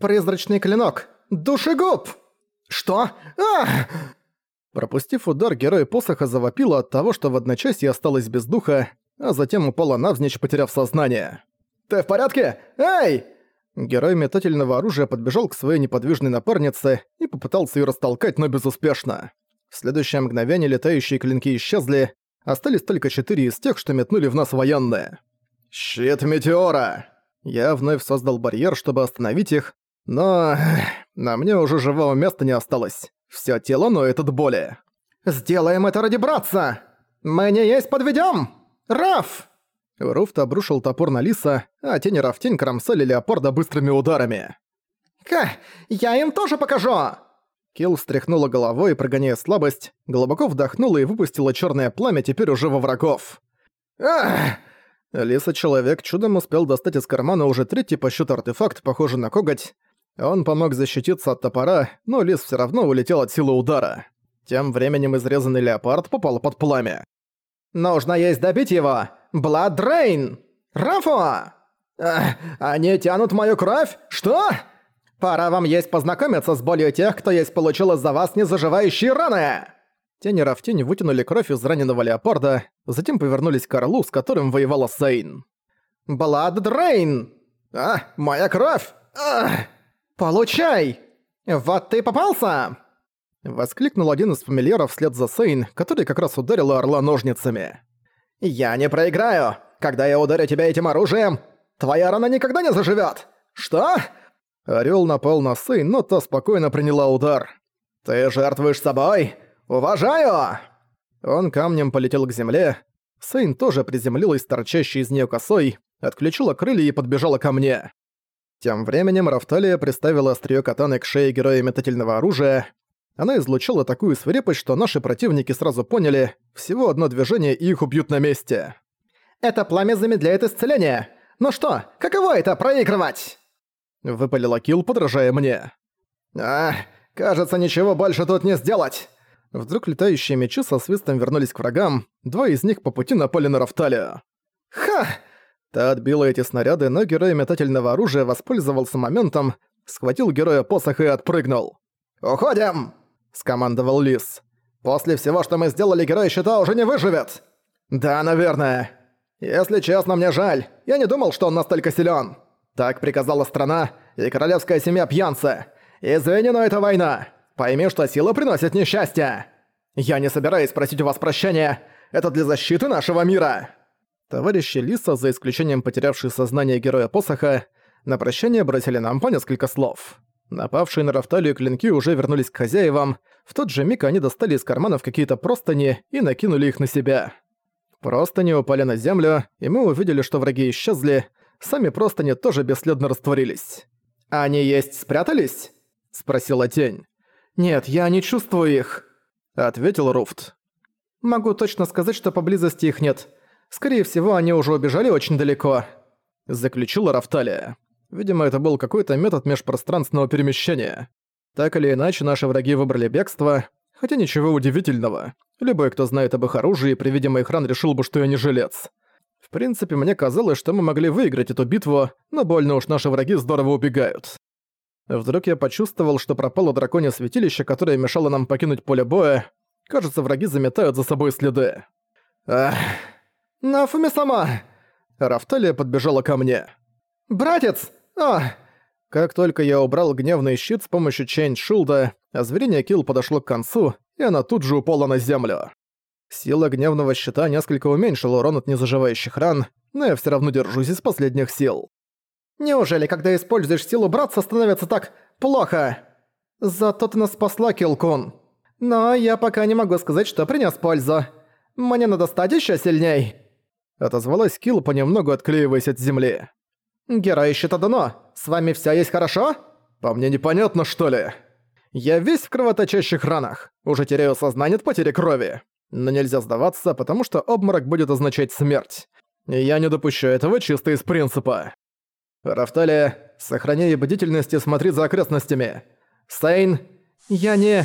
Призрачный клинок! Душегуб! Что? Ах! Пропустив удар, герой посоха завопила от того, что в одночасье осталась без духа, а затем упала навзничь, потеряв сознание. «Ты в порядке? Эй!» Герой метательного оружия подбежал к своей неподвижной напарнице и попытался ее растолкать, но безуспешно. В следующее мгновение летающие клинки исчезли, остались только четыре из тех, что метнули в нас военные. «Щит Метеора!» Я вновь создал барьер, чтобы остановить их, но... на мне уже живого места не осталось. Всё тело ноет от боли. «Сделаем это ради братца! Мы не есть подведём! Раф!» Руфт обрушил топор на Лиса, а тень и Рафтень кромсали леопарда быстрыми ударами. «Ха! Я им тоже покажу!» Килл встряхнула головой, прогоняя слабость, глубоко вдохнула и выпустила чёрное пламя теперь уже во врагов. «Ах!» Лиса-человек чудом успел достать из кармана уже третий по счету артефакт, похожий на коготь. Он помог защититься от топора, но лис все равно улетел от силы удара. Тем временем изрезанный леопард попал под пламя. «Нужно есть добить его! Бладрейн! Рафа! Эх, они тянут мою кровь? Что? Пора вам есть познакомиться с болью тех, кто есть получил из-за вас незаживающие раны!» Тень и Рафтень вытянули кровь из раненого леопарда, затем повернулись к орлу, с которым воевала Сейн. «Бладдрейн! А, моя кровь! А, получай! Вот ты попался!» Воскликнул один из фамильяров вслед за Сейн, который как раз ударил орла ножницами. «Я не проиграю! Когда я ударю тебя этим оружием, твоя рана никогда не заживет! Что?» Орел напал на Сейн, но та спокойно приняла удар. «Ты жертвуешь собой? Уважаю!» Он камнем полетел к земле. Сейн тоже приземлилась торчащей из нее косой, отключила крылья и подбежала ко мне. Тем временем Рафталия приставила острие катаны к шее героя метательного оружия. Она излучала такую свирепость, что наши противники сразу поняли, всего одно движение и их убьют на месте. «Это пламя замедляет исцеление! Ну что, каково это проигрывать?» Выпалила Килл, подражая мне. «А, кажется, ничего больше тут не сделать!» Вдруг летающие мечи со свистом вернулись к врагам, два из них по пути напали на Рафталию. «Ха!» Та отбила эти снаряды, но герой метательного оружия воспользовался моментом, схватил героя посоха и отпрыгнул. «Уходим!» – скомандовал Лис. «После всего, что мы сделали, герой щита уже не выживет!» «Да, наверное. Если честно, мне жаль. Я не думал, что он настолько силен. Так приказала страна и королевская семья пьянца. Извини, но это война. Пойми, что сила приносит несчастье. Я не собираюсь просить у вас прощения. Это для защиты нашего мира!» Товарищи Лиса, за исключением потерявшей сознание героя посоха, на прощание бросили нам по несколько слов. Напавшие на Рафталию клинки уже вернулись к хозяевам, в тот же миг они достали из карманов какие-то простыни и накинули их на себя. Простыни упали на землю, и мы увидели, что враги исчезли, сами простыни тоже бесследно растворились. «Они есть спрятались?» — спросила тень. «Нет, я не чувствую их», — ответил Руфт. «Могу точно сказать, что поблизости их нет. Скорее всего, они уже убежали очень далеко», — заключила Рафталия. Видимо, это был какой-то метод межпространственного перемещения. Так или иначе, наши враги выбрали бегство, хотя ничего удивительного. Любой, кто знает об их оружии, при виде моих ран решил бы, что я не жилец. В принципе, мне казалось, что мы могли выиграть эту битву, но больно уж наши враги здорово убегают. Вдруг я почувствовал, что пропало драконье святилище, которое мешало нам покинуть поле боя. Кажется, враги заметают за собой следы. Ах... Нафуми сама! Рафталия подбежала ко мне. «Братец! А!» Как только я убрал гневный щит с помощью Чейн Шилда, озверение Килл подошло к концу, и она тут же упала на землю. Сила гневного щита несколько уменьшила урон от незаживающих ран, но я все равно держусь из последних сил. Неужели, когда используешь силу братца, становится так плохо? Зато ты нас спасла, Килкун. Но я пока не могу сказать, что принес пользу. Мне надо стать еще сильней. Отозвалась Килл, понемногу отклеиваясь от земли. Герой щита дано. С вами все есть хорошо? По мне непонятно, что ли. Я весь в кровоточащих ранах. Уже теряю сознание от потери крови. Но нельзя сдаваться, потому что обморок будет означать смерть. Я не допущу этого чисто из принципа. «Рафталия, сохраняй бдительность и смотри за окрестностями. Сейн, я не...»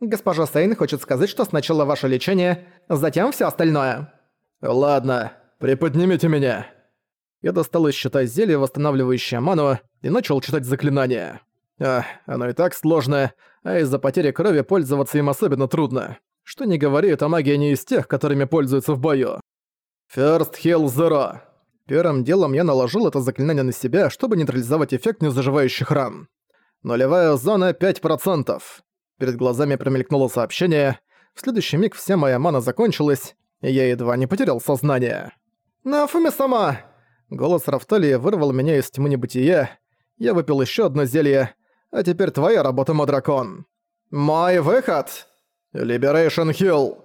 «Госпожа Сейн хочет сказать, что сначала ваше лечение, затем все остальное». «Ладно, приподнимите меня». Я достал из щита зелье, восстанавливающее ману, и начал читать заклинание. Ах, оно и так сложное, а из-за потери крови пользоваться им особенно трудно. Что не говори, эта магия не из тех, которыми пользуются в бою. First Heal Zero. Первым делом я наложил это заклинание на себя, чтобы нейтрализовать эффект незаживающих ран. Нулевая зона 5%. Перед глазами промелькнуло сообщение. В следующий миг вся моя мана закончилась, я едва не потерял сознание. «Нафуми сама!» Голос Рафталии вырвал меня из тьмы небытия. Я выпил еще одно зелье. А теперь твоя работа, Мадракон. «Мой выход!» «Liberation Hill!»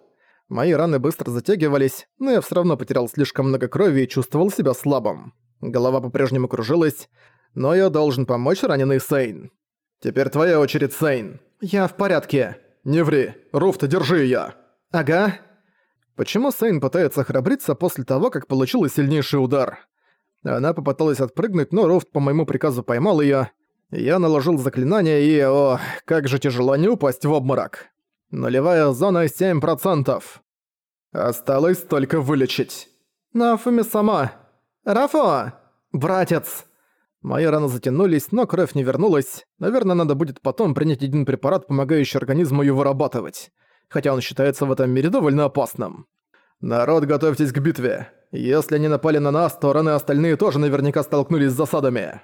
Мои раны быстро затягивались, но я все равно потерял слишком много крови и чувствовал себя слабым. Голова по-прежнему кружилась, но я должен помочь раненый Сейн. «Теперь твоя очередь, Сейн». «Я в порядке». «Не ври. Руфта, держи её». «Ага». Почему Сейн пытается храбриться после того, как получила сильнейший удар? Она попыталась отпрыгнуть, но Руфт по моему приказу поймал её. Я наложил заклинание и... О, как же тяжело не упасть в обморок. Нулевая зона 7%. Осталось только вылечить. Нафуми сама. Рафа! Братец! Мои раны затянулись, но кровь не вернулась. Наверное, надо будет потом принять один препарат, помогающий организму ее вырабатывать. Хотя он считается в этом мире довольно опасным. Народ, готовьтесь к битве. Если они напали на нас, то раны остальные тоже наверняка столкнулись с засадами.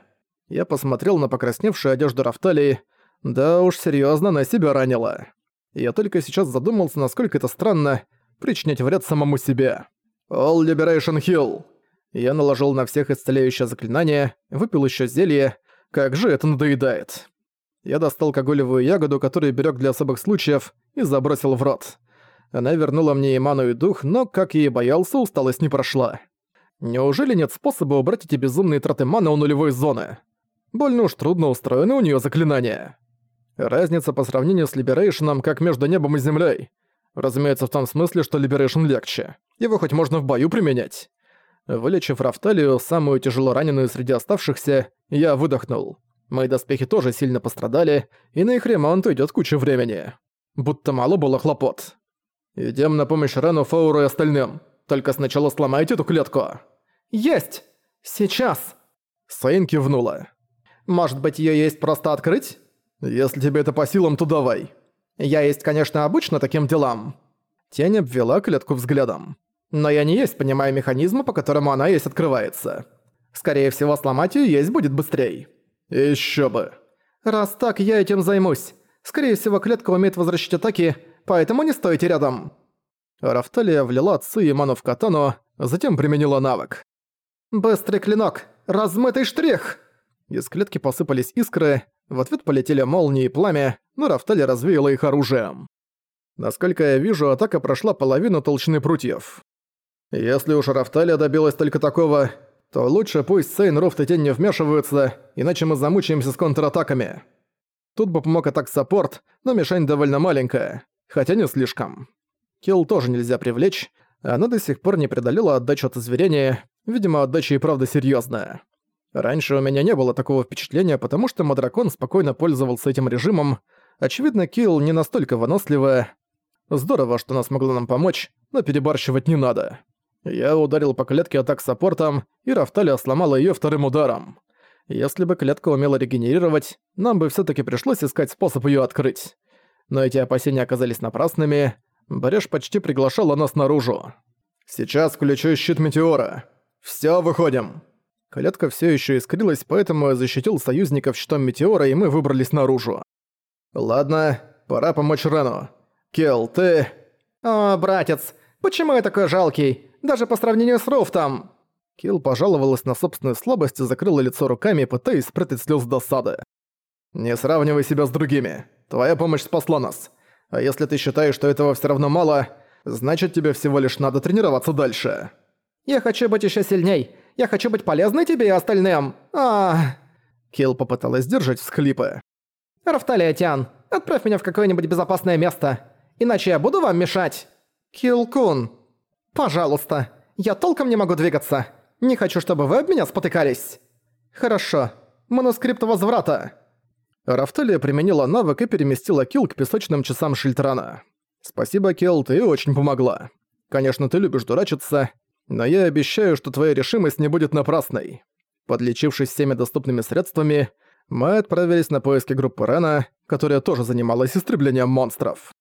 Я посмотрел на покрасневшую одежду Рафталии. Да уж, серьезно, она себя ранила я только сейчас задумался, насколько это странно причинять вред самому себе. All Liberation Hill. Я наложил на всех исцеляющее заклинание, выпил еще зелье. Как же это надоедает. Я достал коголевую ягоду, которую берег для особых случаев, и забросил в рот. Она вернула мне и ману, и дух, но, как я и боялся, усталость не прошла. Неужели нет способа убрать эти безумные траты маны у нулевой зоны? Больно уж трудно устроено у нее заклинание. Разница по сравнению с Либерейшном как между небом и землей. Разумеется, в том смысле, что Либерейшн легче. Его хоть можно в бою применять. Вылечив Рафталию, самую тяжело раненую среди оставшихся, я выдохнул. Мои доспехи тоже сильно пострадали, и на их ремонт уйдет куча времени. Будто мало было хлопот. Идем на помощь Рену, Фауру и остальным. Только сначала сломайте эту клетку. Есть! Сейчас! Сейн кивнула. Может быть, ее есть просто открыть? «Если тебе это по силам, то давай». «Я есть, конечно, обычно таким делам». Тень обвела клетку взглядом. «Но я не есть, понимаю механизмы, по которому она есть открывается. Скорее всего, сломать её есть будет быстрее». «Ещё бы». «Раз так, я этим займусь. Скорее всего, клетка умеет возвращать атаки, поэтому не стойте рядом». Рафталия влила Ци и ману в катану, затем применила навык. «Быстрый клинок! Размытый штрих!» Из клетки посыпались искры, в ответ полетели молнии и пламя, но Рафтали развеяла их оружием. Насколько я вижу, атака прошла половину толщины прутьев. Если уж Рафталия добилась только такого, то лучше пусть Сейн, Руфт и Тень не вмешиваются, иначе мы замучаемся с контратаками. Тут бы помог атак-саппорт, но мишень довольно маленькая, хотя не слишком. Килл тоже нельзя привлечь, она до сих пор не преодолела отдачу от озверения, видимо, отдача и правда серьезная. Раньше у меня не было такого впечатления, потому что Мадракон спокойно пользовался этим режимом. Очевидно, Килл не настолько выносливая. Здорово, что она смогла нам помочь, но перебарщивать не надо. Я ударил по клетке атак саппортом, и Рафталия сломала её вторым ударом. Если бы клетка умела регенерировать, нам бы всё-таки пришлось искать способ её открыть. Но эти опасения оказались напрасными. Бареш почти приглашала нас наружу. «Сейчас включу щит Метеора. Всё, выходим!» Клетка все еще искрилась, поэтому я защитил союзников щитом Метеора, и мы выбрались наружу. «Ладно, пора помочь Рену. Келл, ты...» «О, братец, почему я такой жалкий? Даже по сравнению с Руфтом!» Килл пожаловалась на собственную слабость и закрыла лицо руками, пытаясь спрятать слез досады. «Не сравнивай себя с другими. Твоя помощь спасла нас. А если ты считаешь, что этого все равно мало, значит тебе всего лишь надо тренироваться дальше». «Я хочу быть еще сильней. Я хочу быть полезной тебе и остальным. А. Килл попыталась сдержать всхлипы. Рафталиатян, отправь меня в какое-нибудь безопасное место, иначе я буду вам мешать. Килл-кун, пожалуйста, я толком не могу двигаться. Не хочу, чтобы вы об меня спотыкались. Хорошо. Манускрипт возврата. Рафталия применила навык и переместила Килл к песочным часам Шильтрана. Спасибо, Килл, ты очень помогла. Конечно, ты любишь дурачиться, но я обещаю, что твоя решимость не будет напрасной». Подлечившись всеми доступными средствами, мы отправились на поиски группы Рена, которая тоже занималась истреблением монстров.